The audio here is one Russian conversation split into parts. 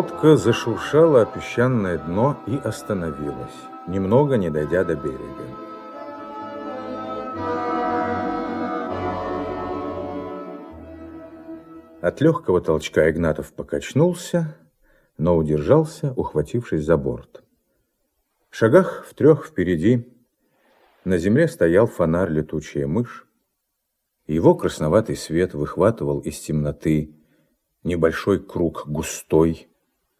Лодка зашуршала о песчаное дно и остановилась, немного не дойдя до берега. От легкого толчка Игнатов покачнулся, но удержался, ухватившись за борт. В шагах в трех впереди на земле стоял фонарь летучая мышь. Его красноватый свет выхватывал из темноты небольшой круг густой,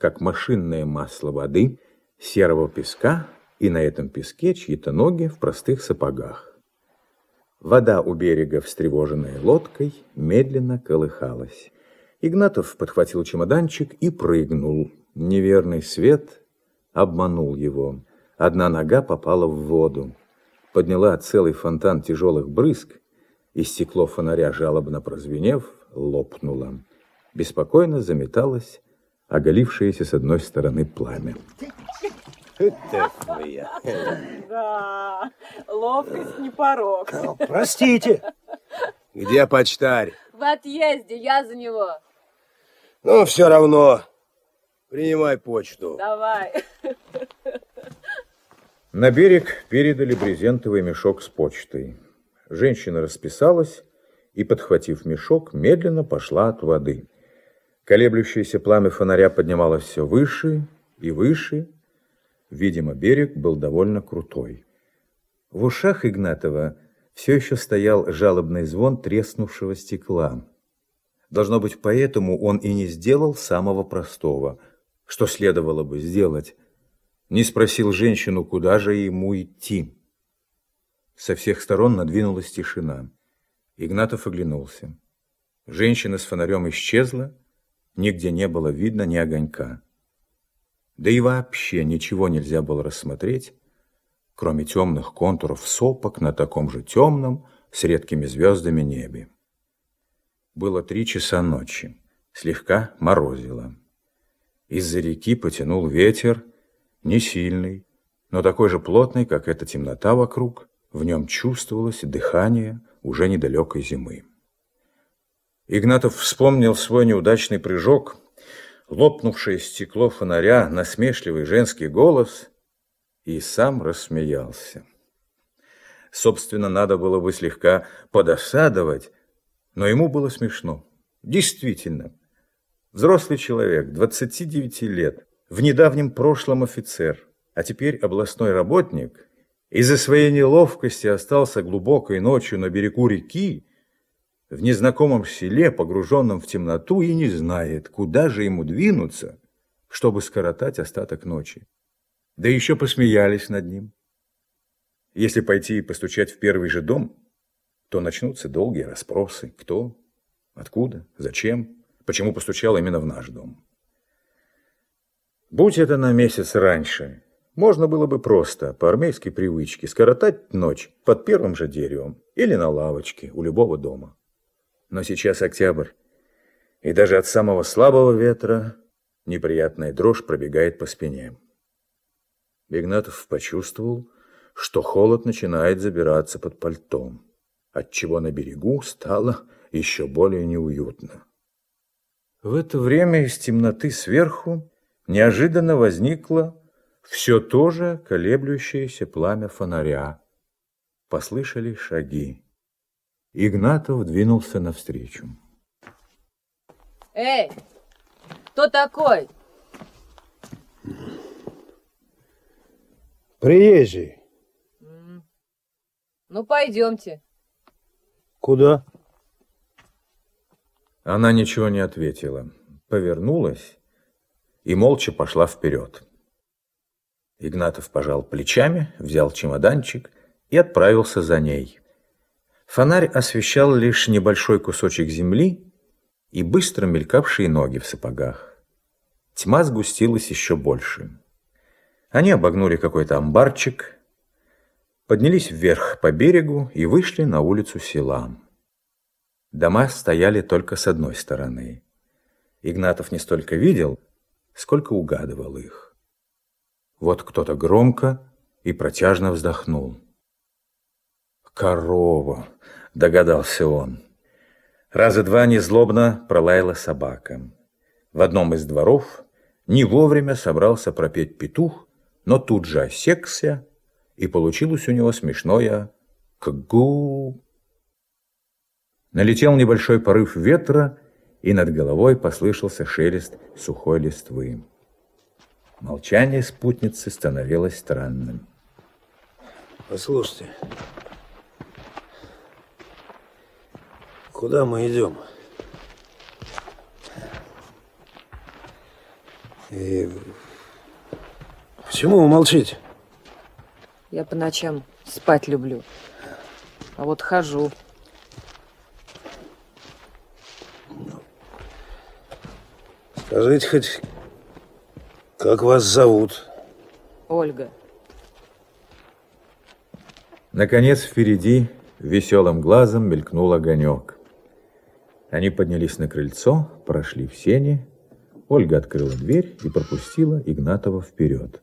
как машинное масло воды, серого песка, и на этом песке чьи-то ноги в простых сапогах. Вода у берега, встревоженная лодкой, медленно колыхалась. Игнатов подхватил чемоданчик и прыгнул. Неверный свет обманул его. Одна нога попала в воду, подняла целый фонтан тяжелых брызг, и стекло фонаря, жалобно прозвенев, лопнуло. Беспокойно заметалось оголившееся с одной стороны пламя. Да, ловкость не порог. Простите. Где почтарь? В отъезде, я за него. Ну, все равно. Принимай почту. Давай. На берег передали брезентовый мешок с почтой. Женщина расписалась и, подхватив мешок, медленно пошла от воды. Колеблющееся пламя фонаря поднималось все выше и выше. Видимо, берег был довольно крутой. В ушах Игнатова все еще стоял жалобный звон треснувшего стекла. Должно быть, поэтому он и не сделал самого простого, что следовало бы сделать. Не спросил женщину, куда же ему идти. Со всех сторон надвинулась тишина. Игнатов оглянулся. Женщина с фонарем исчезла, Нигде не было видно ни огонька. Да и вообще ничего нельзя было рассмотреть, кроме темных контуров сопок на таком же темном, с редкими звездами небе. Было три часа ночи, слегка морозило. Из-за реки потянул ветер, не сильный, но такой же плотный, как эта темнота вокруг, в нем чувствовалось дыхание уже недалекой зимы. Игнатов вспомнил свой неудачный прыжок, лопнувшее стекло фонаря, насмешливый женский голос и сам рассмеялся. Собственно, надо было бы слегка подосадовать, но ему было смешно. Действительно, взрослый человек, 29 лет, в недавнем прошлом офицер, а теперь областной работник, из-за своей неловкости остался глубокой ночью на берегу реки, в незнакомом селе, погруженном в темноту, и не знает, куда же ему двинуться, чтобы скоротать остаток ночи. Да еще посмеялись над ним. Если пойти и постучать в первый же дом, то начнутся долгие расспросы. Кто? Откуда? Зачем? Почему постучал именно в наш дом? Будь это на месяц раньше, можно было бы просто, по армейской привычке, скоротать ночь под первым же деревом или на лавочке у любого дома. Но сейчас октябрь, и даже от самого слабого ветра неприятная дрожь пробегает по спине. Игнатов почувствовал, что холод начинает забираться под пальтом, отчего на берегу стало еще более неуютно. В это время из темноты сверху неожиданно возникло все то же колеблющееся пламя фонаря. Послышали шаги. Игнатов двинулся навстречу. Эй, кто такой? Приезжий. Ну, пойдемте. Куда? Она ничего не ответила, повернулась и молча пошла вперед. Игнатов пожал плечами, взял чемоданчик и отправился за ней. Фонарь освещал лишь небольшой кусочек земли и быстро мелькавшие ноги в сапогах. Тьма сгустилась еще больше. Они обогнули какой-то амбарчик, поднялись вверх по берегу и вышли на улицу села. Дома стояли только с одной стороны. Игнатов не столько видел, сколько угадывал их. Вот кто-то громко и протяжно вздохнул. «Корова!» – догадался он. Раза два незлобно пролаяла собака. В одном из дворов Не вовремя собрался пропеть петух, но тут же осекся, и получилось у него смешное «кгу». Налетел небольшой порыв ветра, и над головой послышался шелест сухой листвы. Молчание спутницы становилось странным. Послушайте. Куда мы идем? И почему вы молчите? Я по ночам спать люблю. А вот хожу. Скажите хоть, как вас зовут? Ольга. Наконец впереди веселым глазом мелькнул огонек. Они поднялись на крыльцо, прошли в сени. Ольга открыла дверь и пропустила Игнатова вперед.